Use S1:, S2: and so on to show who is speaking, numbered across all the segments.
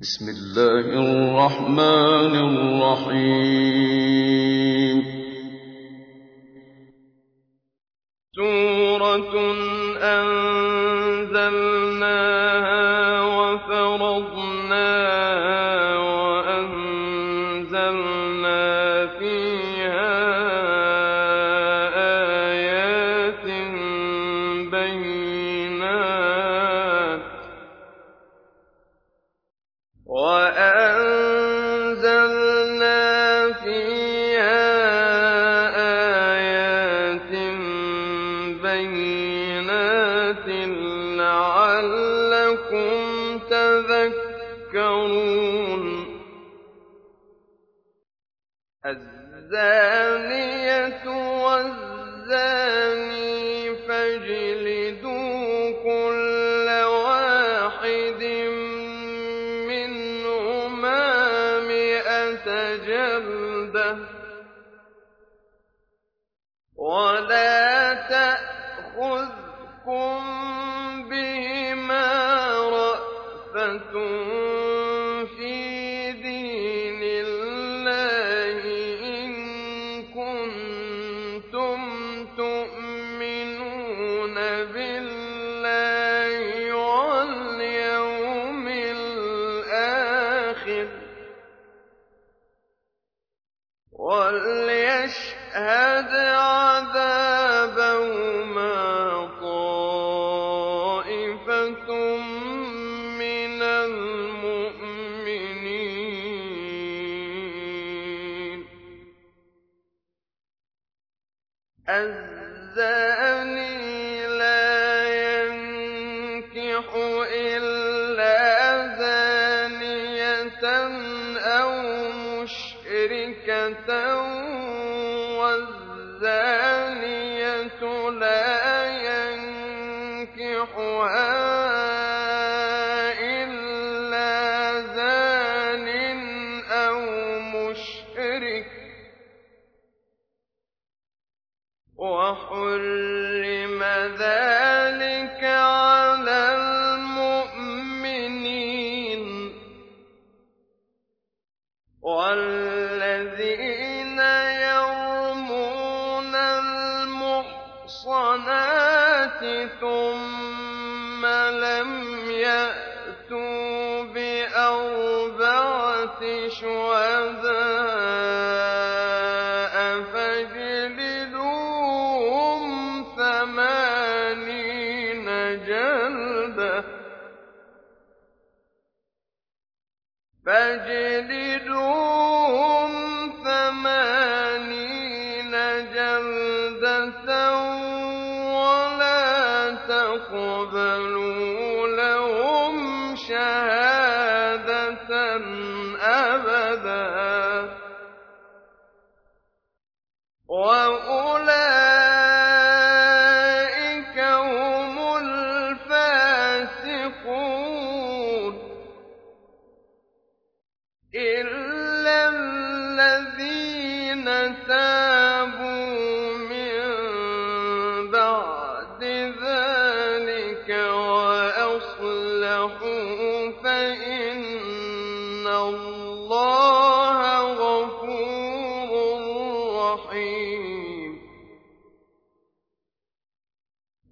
S1: بسم الله الرحمن الرحيم.
S2: سورة إِلَّا زَانِيَةً أَوْ وَالزَّانِيَةُ لَا يَنكِحُهَا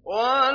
S2: What?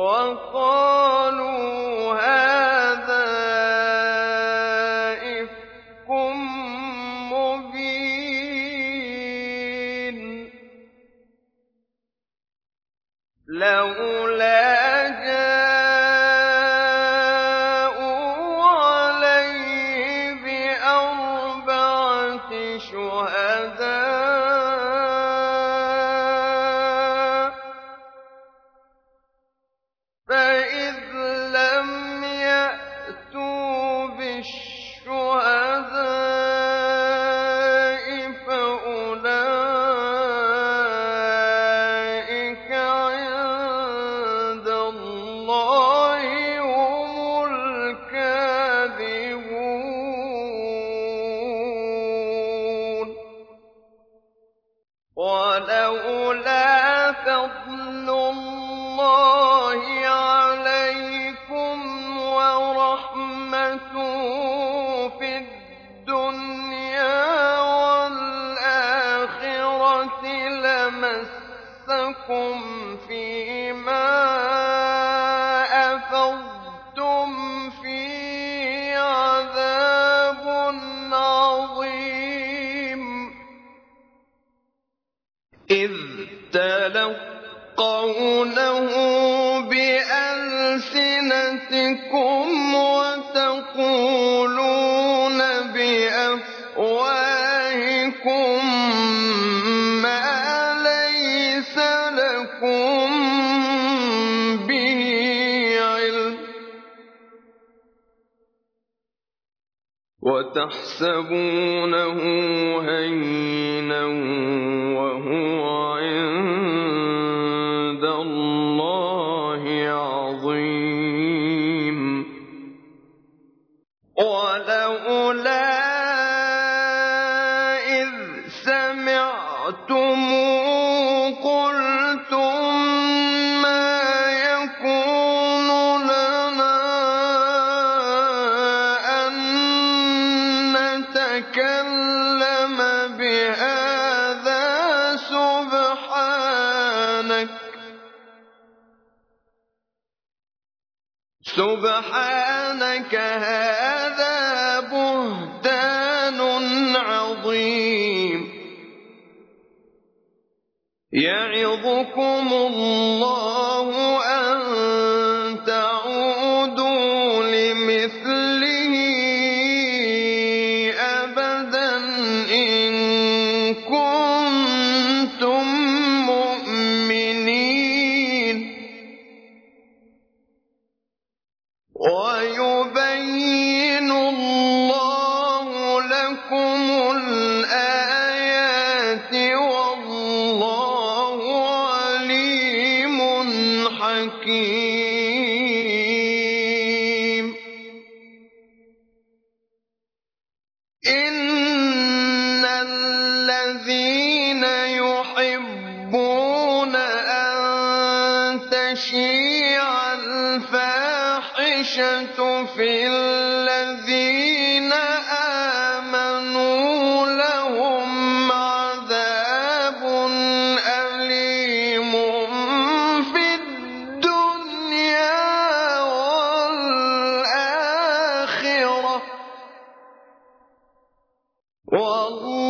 S2: وقالوا والله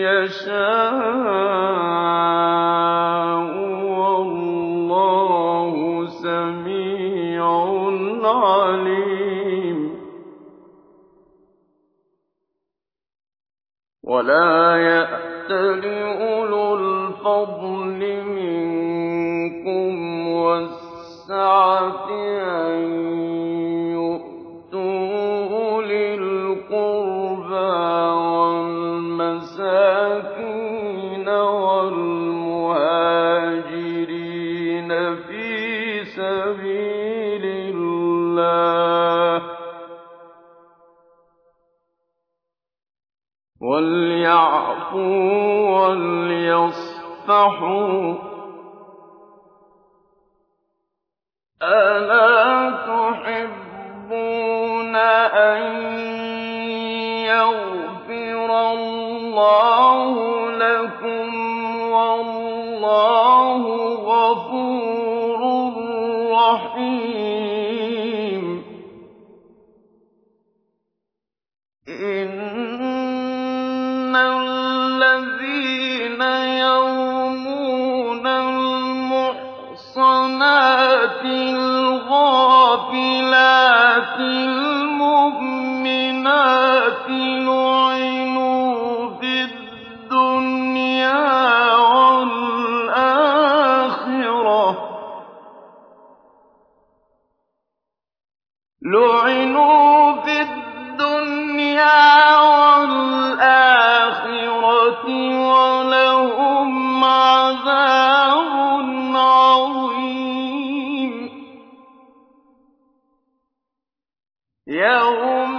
S1: يَشَاءُ ۗ وَاللَّهُ سَمِيعٌ عَلِيمٌ. وَلَا أُولُو الْفَضْلِ مِنكُمْ وَالسَّعَةِ أَن ليعفوا وليصفحوا ألا تحبون أن يغفر الله لكم والله غفور رحيم.
S2: بِمَا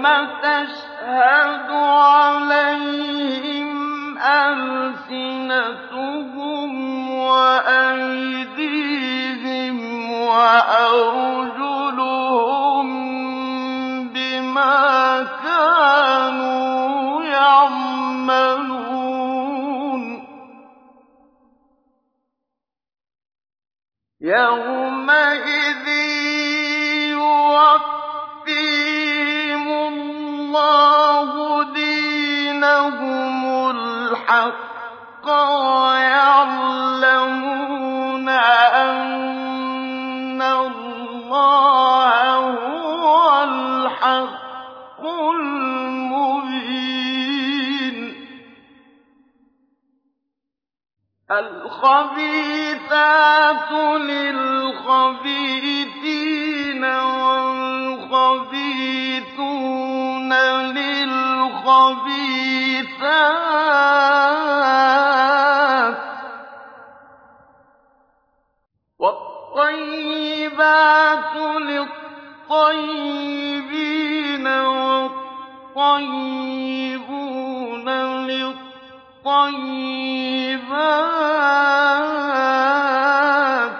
S2: تَشْهَدُ عَلَيْهِمْ أَلْسِنَتُهُمْ وَأَيْدِيهِمْ وَأَرْجُلُهُم بِمَا كَانُوا يَعْمَلُونَ. يَوْمَئِذٍ وَيَعْلَمُونَ أَنَّ اللَّهَ هُوَ الْحَقُّ الْمُبِينُ. الْخَبِيثَاتُ لِلْخَبِيثِينَ وَالْخَبِيثُونَ لِلْخَبِيثَاتِ ۖ وَالطَّيِّبَاتُ لِلطَّيِّبِينَ وَالطَّيِّبُونَ لِلطَّيِّبَاتِ ۚ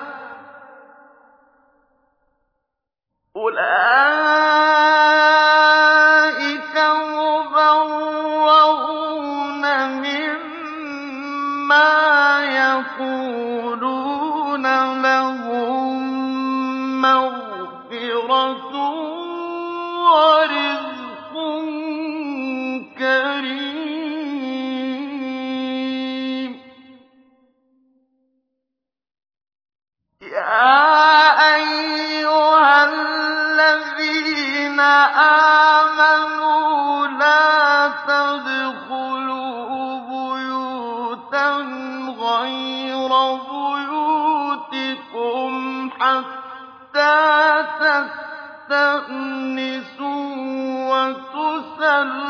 S2: أُولَٰئِكَ آمَنُوا لَا تَدْخُلُوا بُيُوتًا غَيْرَ بُيُوتِكُمْ حَتَّىٰ تَسْتَأْنِسُوا وَتُسَلِّمُوا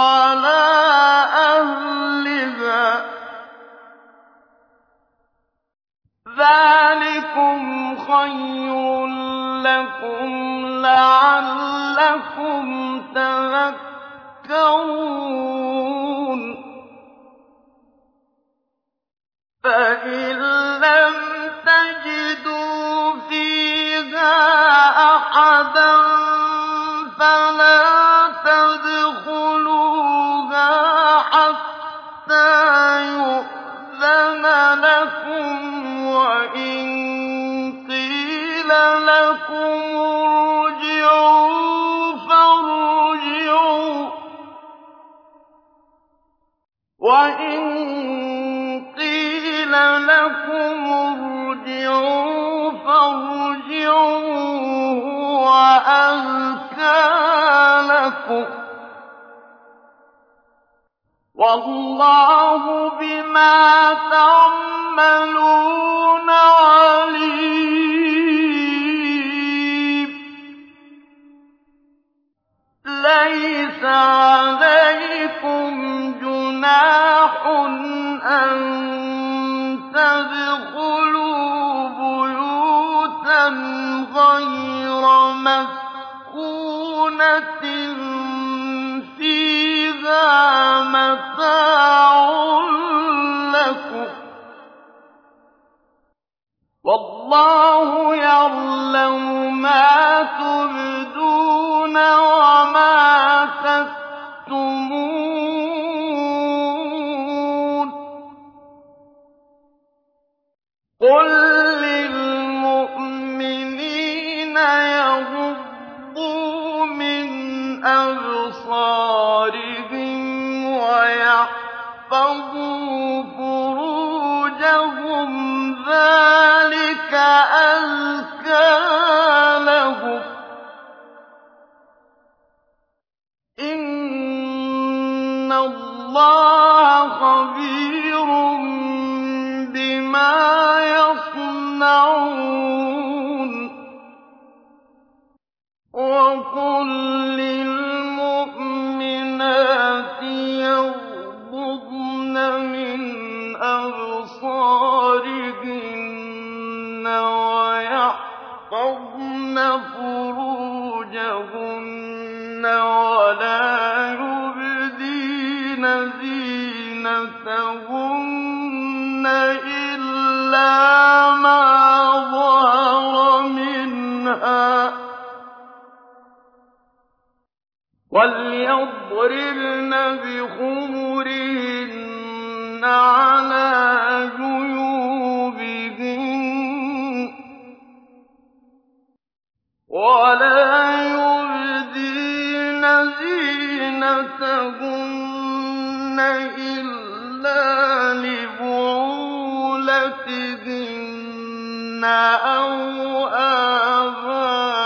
S2: عَلَىٰ أَهْلِهَا ۚ. ذَٰلِكُمْ خَيْرٌ لَّكُمْ لَعَلَّكُمْ تَذَكَّرُونَ. فَإِن لَّمْ تَجِدُوا فِيهَا أَحَدًا فَلَا فَارْجِعُوا هُوَ أَزْكَىٰ لَكُمْ ۚ وَاللَّهُ بِمَا تَعْمَلُونَ عَلِيمٌ. لَّيْسَ عَلَيْكُمْ أَن تَدْخُلُوا بُيُوتًا غَيْرَ مَسْكُونَةٍ فِيهَا مَتَاعٌ لَّكُمْ ۚ وَاللَّهُ يَعْلَمُ مَا تُبْدُونَ وَمَا ذَٰلِكَ مَا ظَهَرَ مِنْهَا ۚ. وَلْيَضْرِبْنَ بِخُمُرِهِنَّ عَلَىٰ جُيُوبِهِنَّ ۖ. وَلَا يُبْدِينَ زِينَتَهُنَّ إِلَّا لِبُعُولَتِهِنَّ أَوْ آبَائِهِنَّ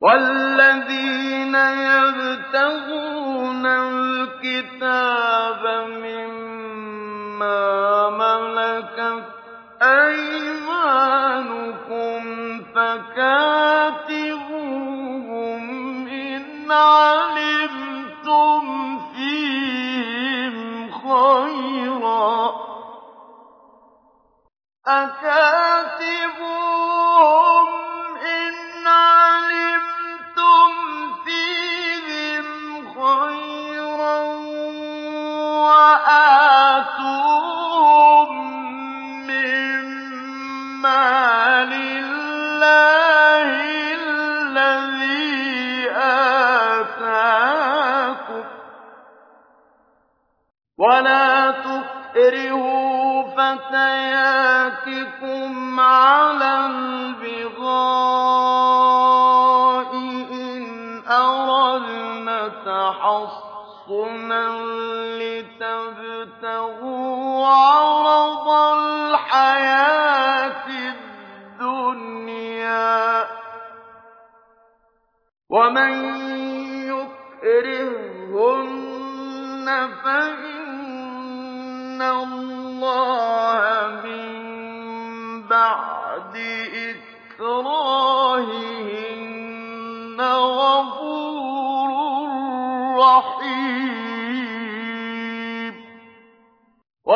S2: وَالَّذِينَ يَبْتَغُونَ الْكِتَابَ مِمَّا مَلَكَتْ أَيْمَانُكُمْ فَكَاتِبُوهُمْ إِنْ عَلِمْتُمْ فَتَيَاتِكُمْ عَلَى الْبِغَاءِ إِنْ أَرَدْنَ تَحَصُّنًا لِّتَبْتَغُوا عَرَضَ الْحَيَاةِ الدُّنْيَا ۚ. وَمَن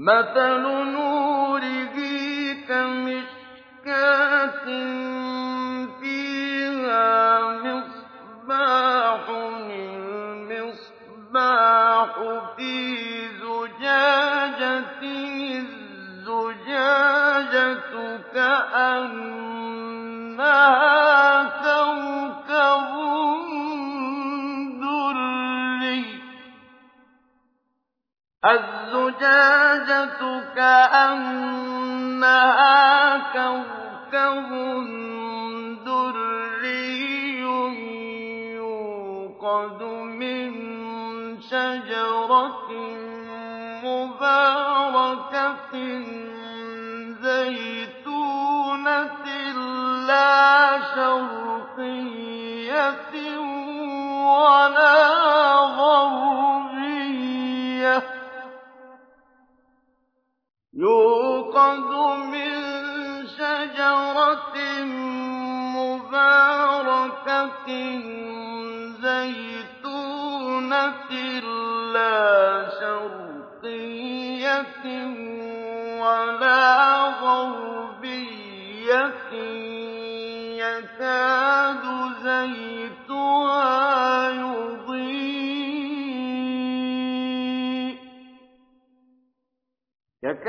S2: مَثَلُ كَأَنَّهَا كَوْكَبٌ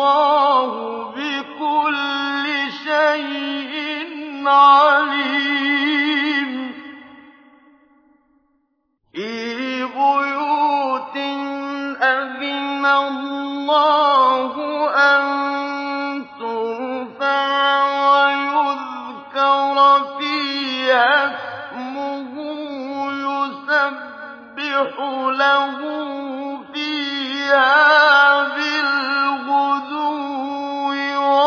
S2: وَاللَّهُ بِكُلِّ شَيْءٍ عَلِيمٌ. فِي بُيُوتٍ أَذِنَ اللَّهُ أَن تُرْفَعَ وَيُذْكَرَ فِيهَا اسْمُهُ يُسَبِّحُ لَهُ فِيهَا بِالْغُدُوِّ.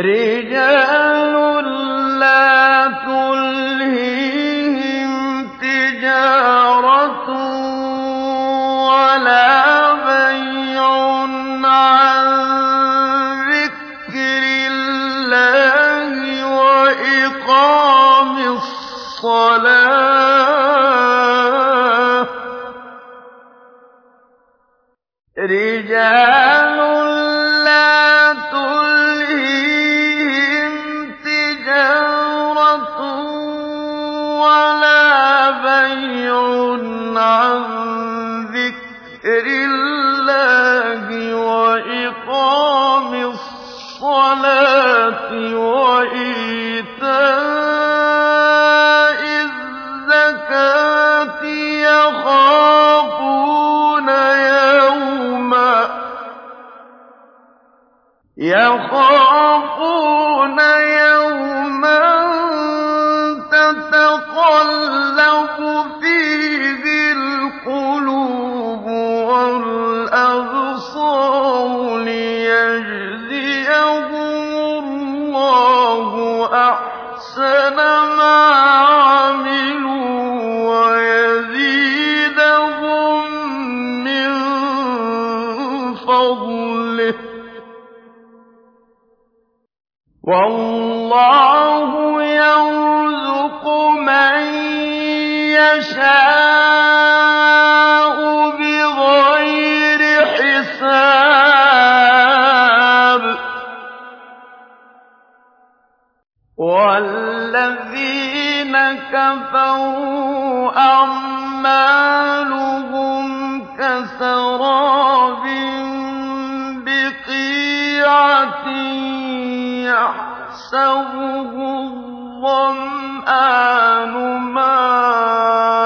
S2: رجال يحسبه الظمآن ماءً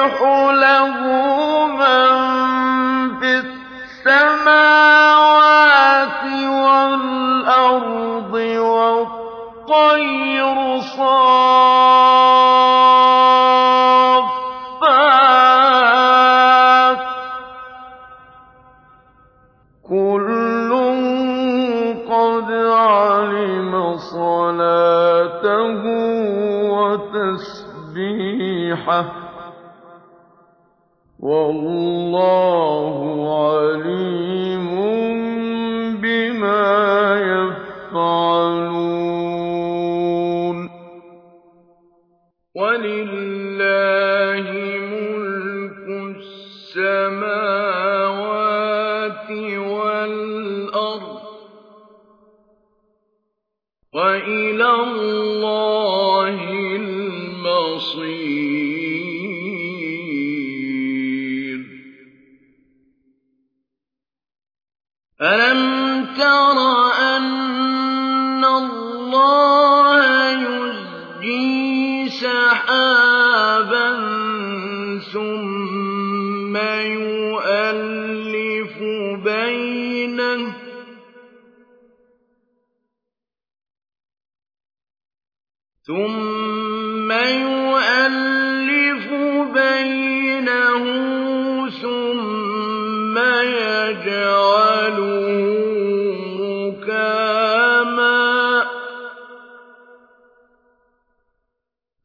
S2: يُسَبِّحُ لَهُ مَن فِي السَّمَاوَاتِ وَالْأَرْضِ وَالطَّيْرُ صَافَّاتٍ ۖ. كُلٌّ قَدْ عَلِمَ صَلَاتَهُ وَتَسْبِيحَهُ. والله عليم.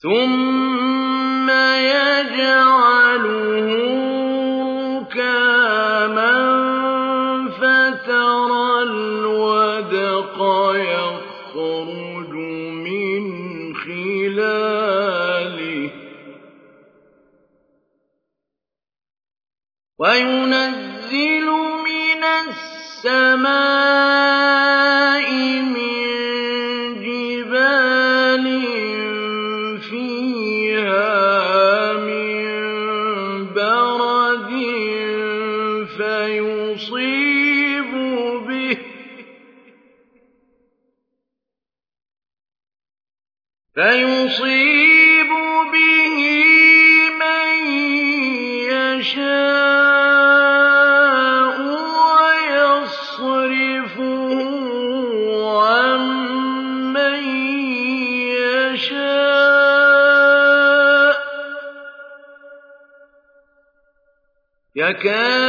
S2: ثُمَّ يَجْعَلُهُ كاما فَتَرَى الْوَدْقَ يَخْرُجُ مِنْ خِلَالِهِ وَيُنَزِّلُ مِنَ السَّمَاءِ فكان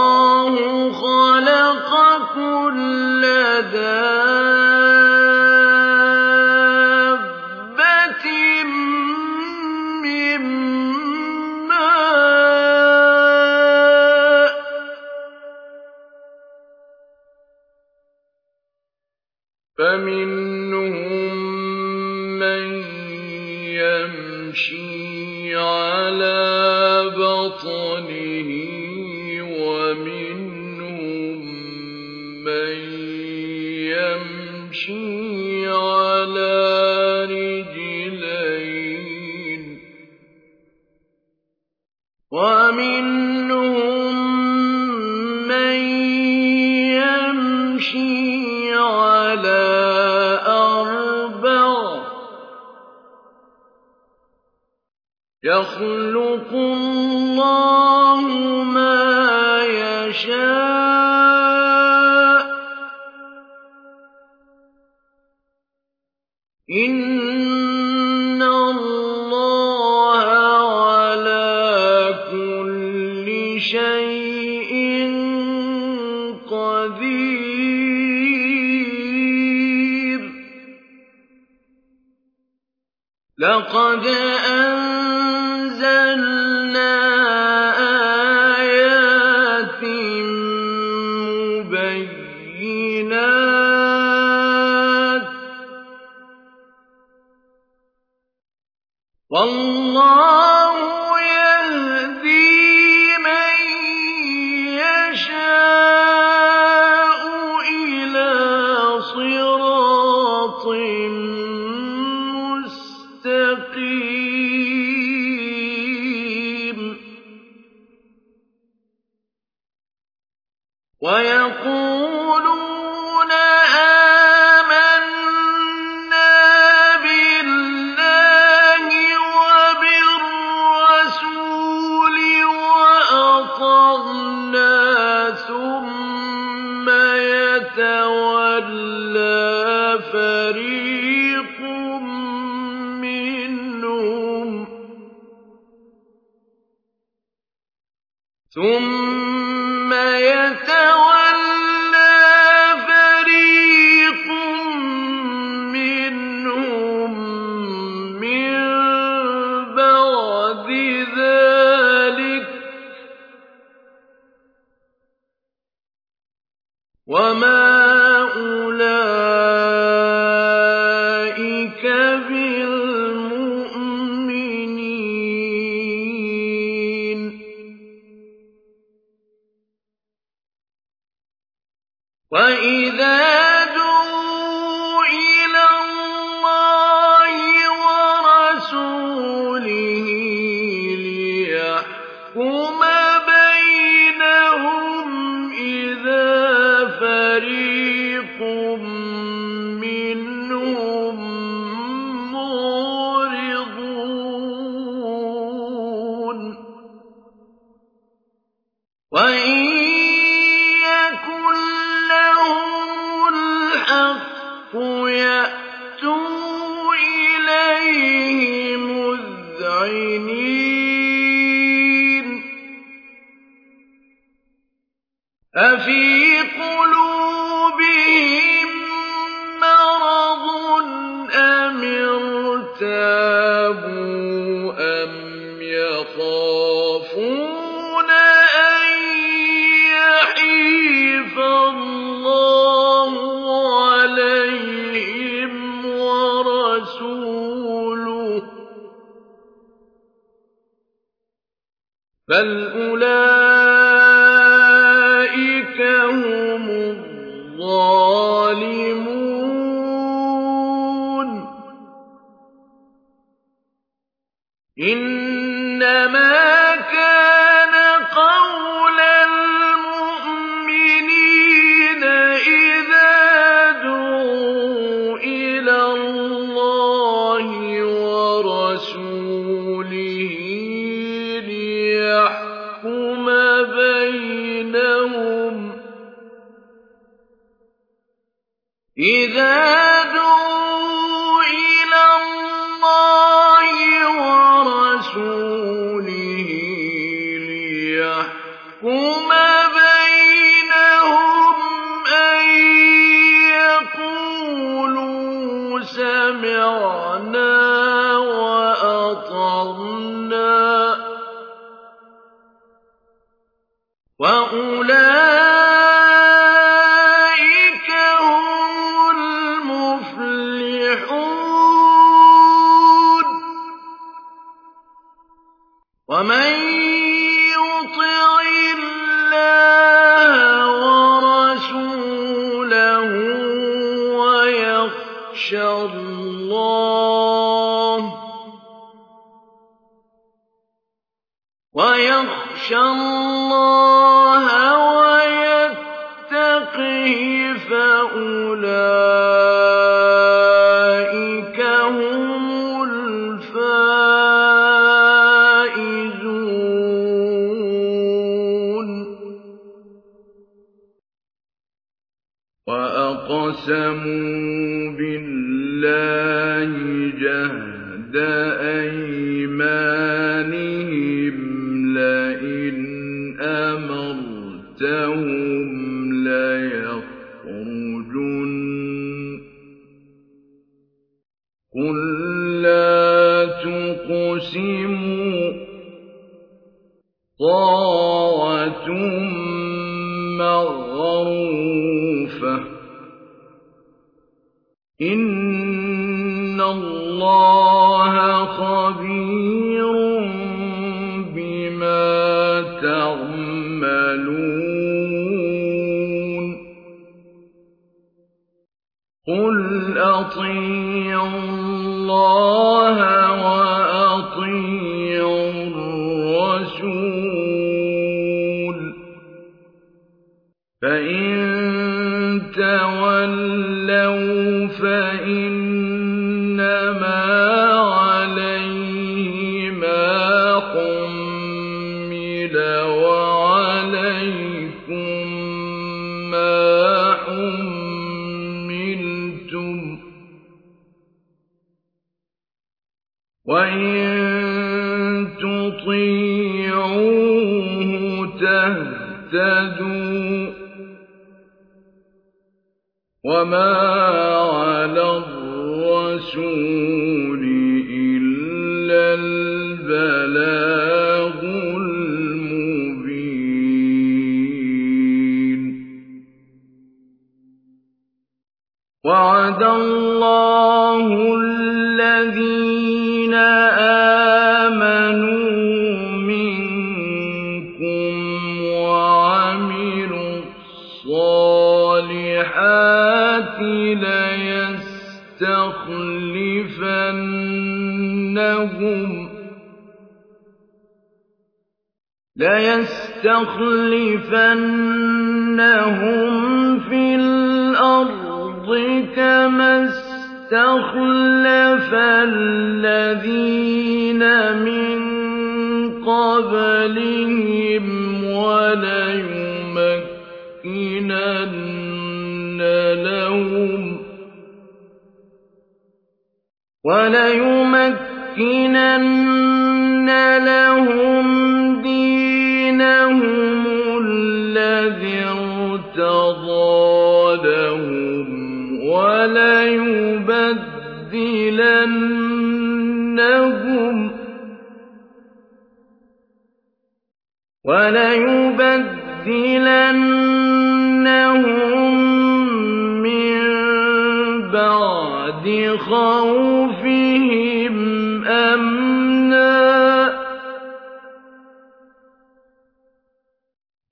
S2: الله خلق كل دار ويقول ارْتَابُوا أَمْ يَخَافُونَ أَن يَحِيفَ اللَّهُ عَلَيْهِمْ بَلْ أَن فَأُولَٰئِكَ وَعَدَ اللَّهُ الَّذِينَ آمَنُوا مِنكُمْ وَعَمِلُوا الصَّالِحَاتِ لَيَسْتَخْلِفَنَّهُمْ فِي الْأَرْضِ كَمَا اسْتَخْلَفَ الَّذِينَ مِن قَبْلِهِمْ وَلَيُمَكِّنَنَّ لَهُمْ دِينَهُمُ وَلَيُبَدِّلَنَّهُم مِّن بَعْدِ خَوْفِهِمْ أَمْنًا ۚ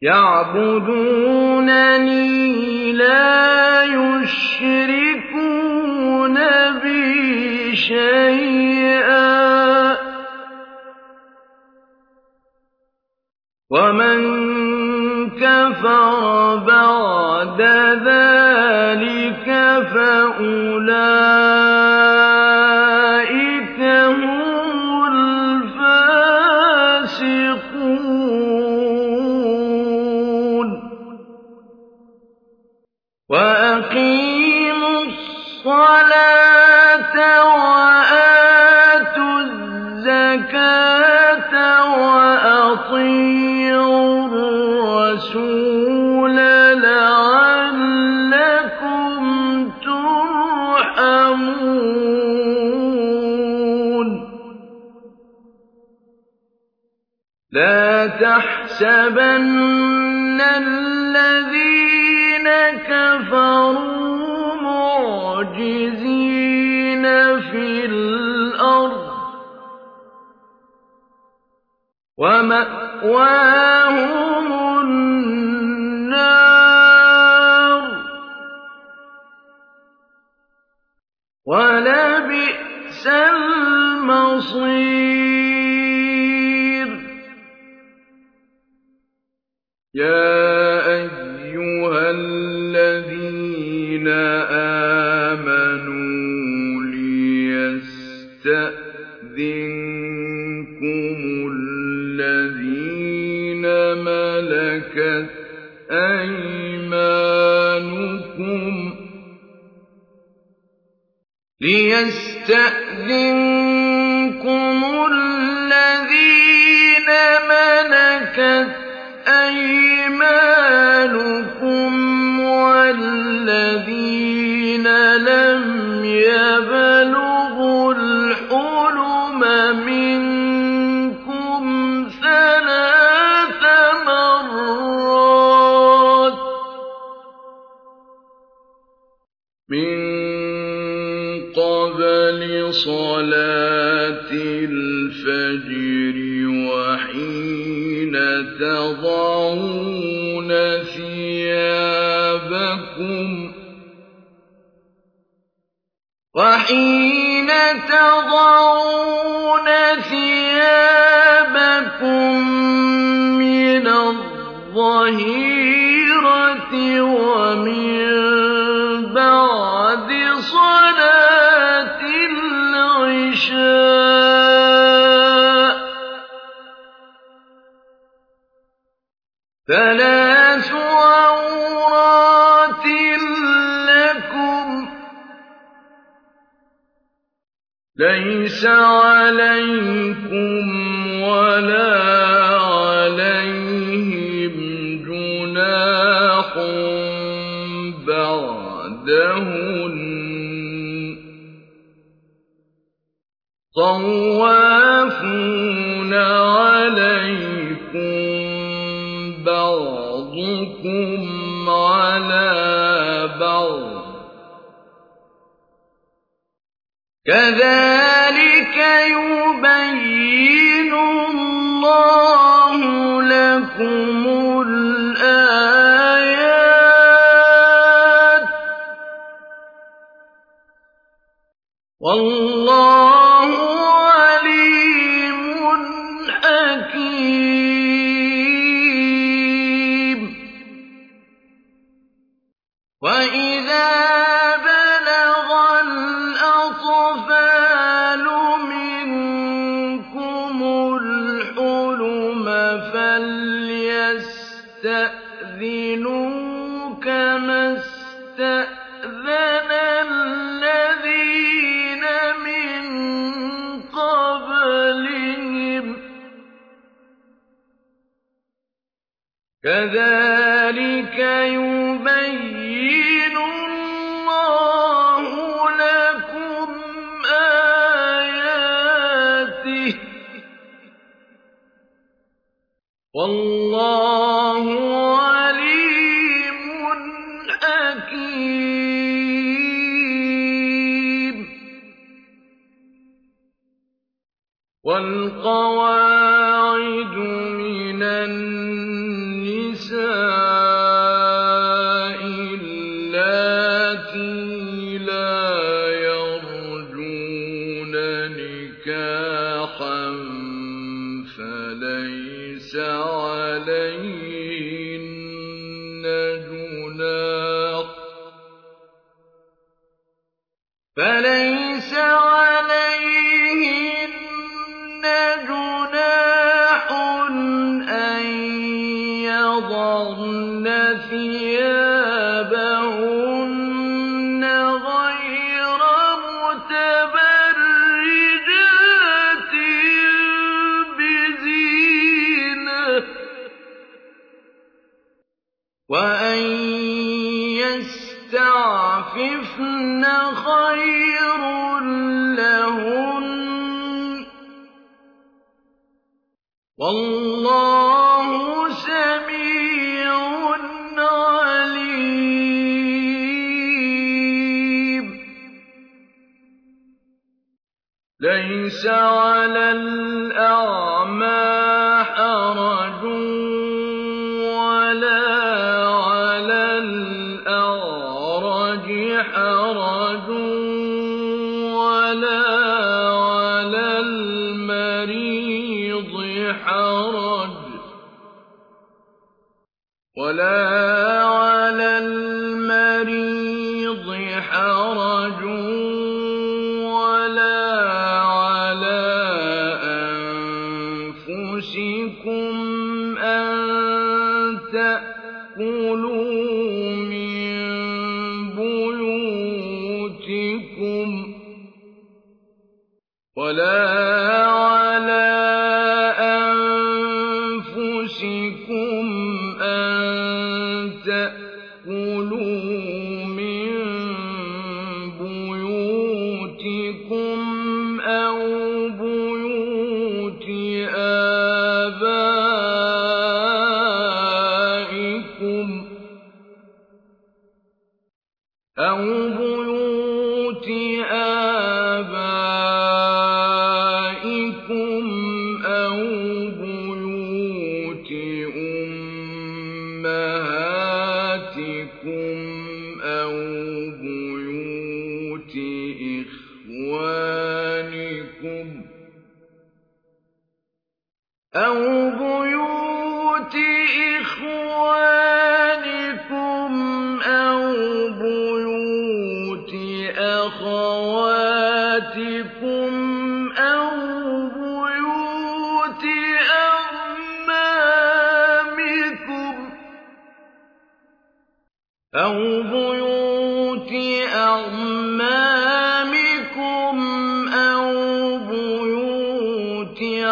S2: يَعْبُدُونَنِي لَا يُشْرِكُونَ بِي شَيْئًا ۚ. وَمَن كَفَرَ بَعْدَ ذَٰلِكَ فَأُولَٰئِكَ وَأَقِيمُوا الصَّلَاةَ وَآتُوا الزَّكَاةَ وَأَطِيعُوا الرَّسُولَ لَعَلَّكُمْ تُرْحَمُونَ. لَا تَحْسَبَنَّ وَمَأْوَاهُمُ أَيْمَانُكُمْ قَبْلِ صَلَاةِ الْفَجْرِ وَحِينَ تَضَعُونَ ثِيَابَكُم مِّنَ الظَّهِيرَةِ وَمِن ليس عليكم ولا عليهم جناح بعدهن. طوافون عليكم بعضكم على بعض. كذلك كذلك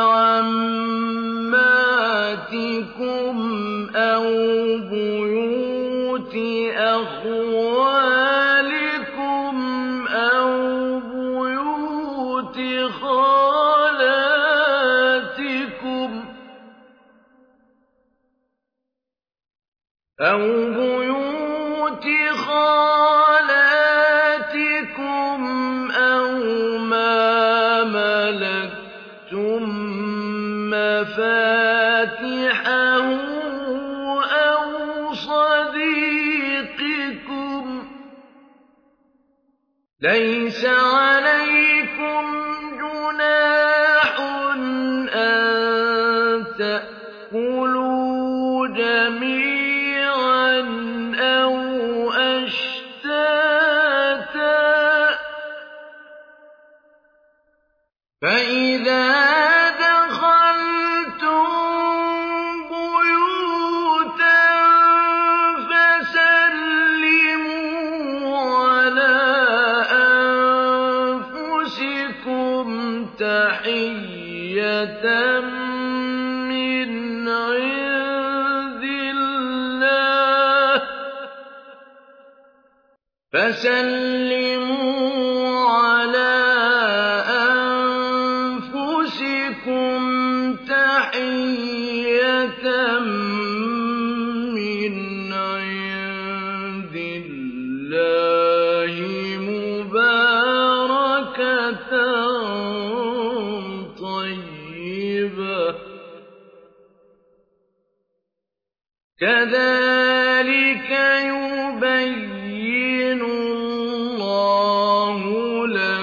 S2: عَمَّا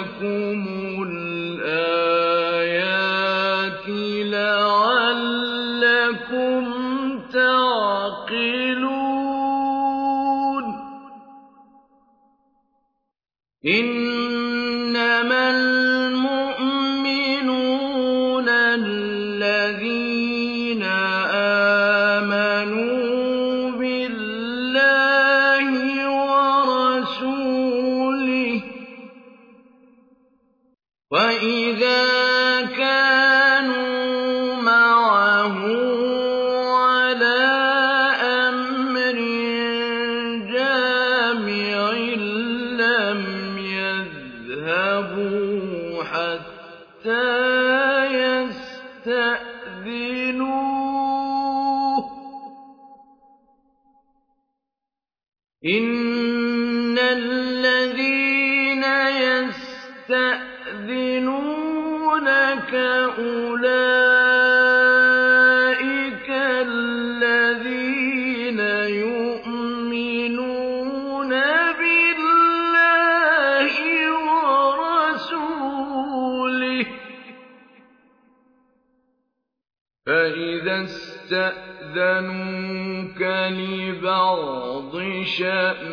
S2: لَكُمُ الْآيَاتِ لَعَلَّكُمْ تَعْقِلُونَ لِبَعْضِ